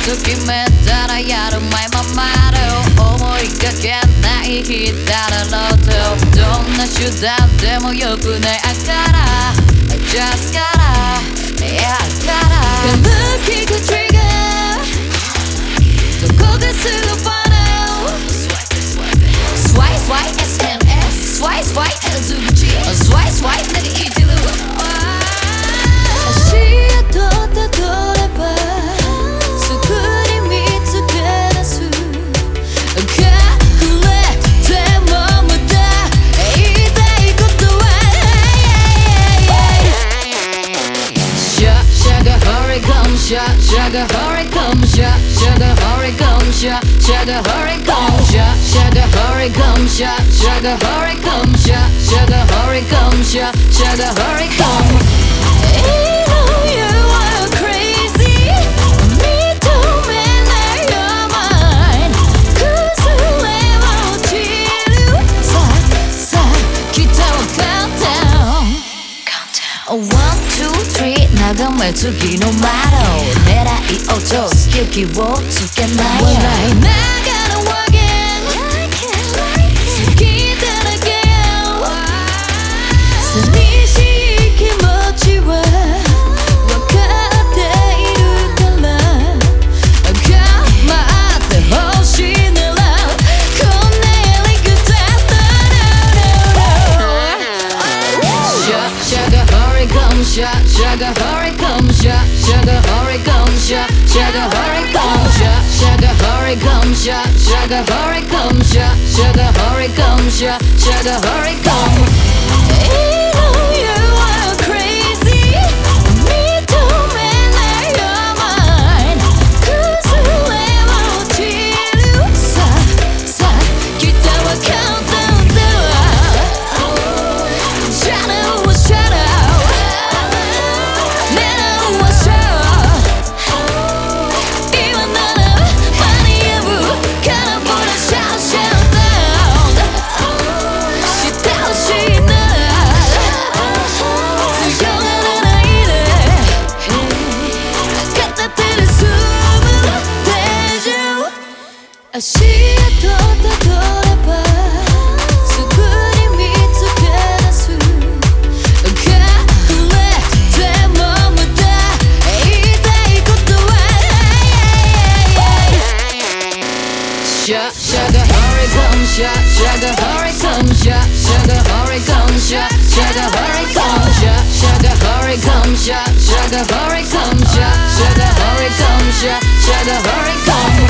と決めたらやる前ままで思いかけない日だろうとどんな手段でもよくないあから Just gotta Yeah gotta 歌舞伎が trigger どこですぐ final Swipe swipe SMS Swipe swipe ず口 Swipe swipe 何言って sugar hurry come shut sugar hurry come shut sugar hurry come shut sugar hurry come shut sugar hurry come shut sugar hurry come shut sugar hurry come Oh, one, two, three. 나가 말투기 no matter 내라 나가 sugar, hurry, come, shut, sugar, hurry, come, shut, sugar, hurry, come. 足跡たどればすぐに見つけ出す隠れても無駄言いたいことはシャシャが horizon シャシャが horizon シャシャが horizon シャシャが horizon シャシャが horizon シャシャが horizon シャシャが horizon シャシャが horizon